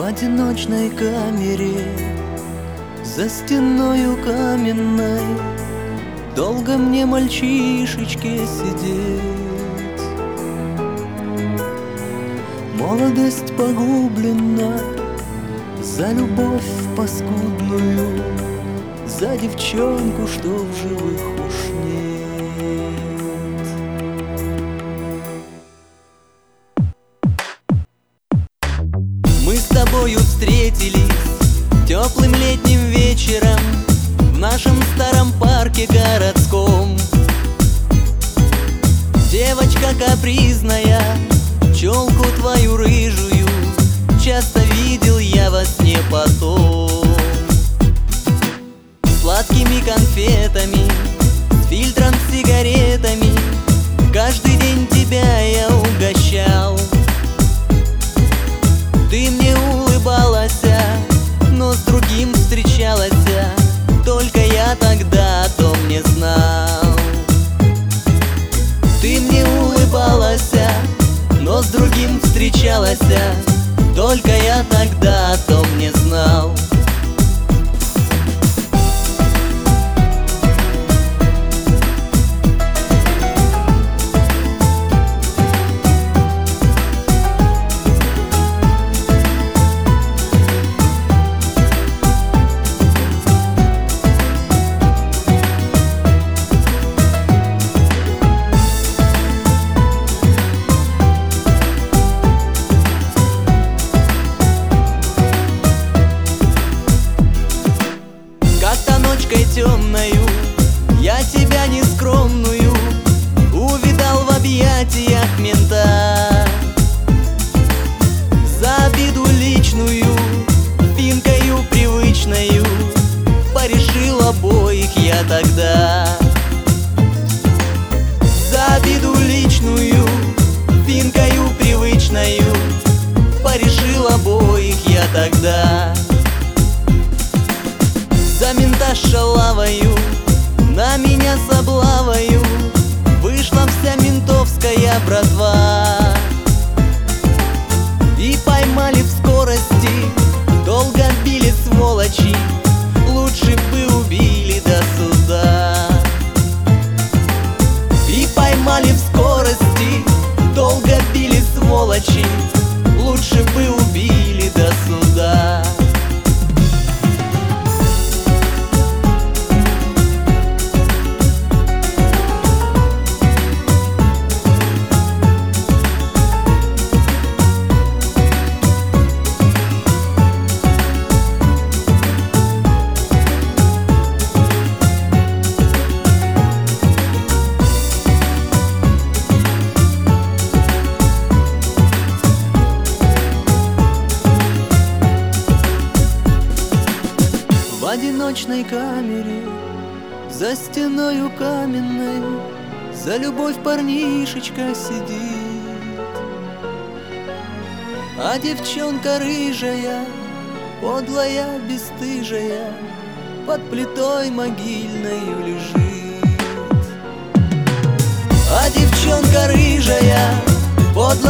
В одиночной камере За стеною каменной Долго мне мальчишечке сидеть. Молодость погублена За любовь паскудную За девчонку, что в живых уж нет тобою встретились Теплым летним вечером В нашем старом парке городском. Девочка капризная Челку твою рыжую Часто видел Ты мне улыбалась, но с другим встречалась. Только я тогда о том не знал. Ты мне улыбалась, но с другим встречалась. Только я тогда темною Я тебя нескромную Увидал в объятиях мента. За обиду личную Финкою привычною Порешил обоих я тогда одиночной камере За стеною каменной За любовь парнишечка сидит. А девчонка рыжая Подлая, бесстыжая Под плитой могильною лежит. А девчонка рыжая Подлая,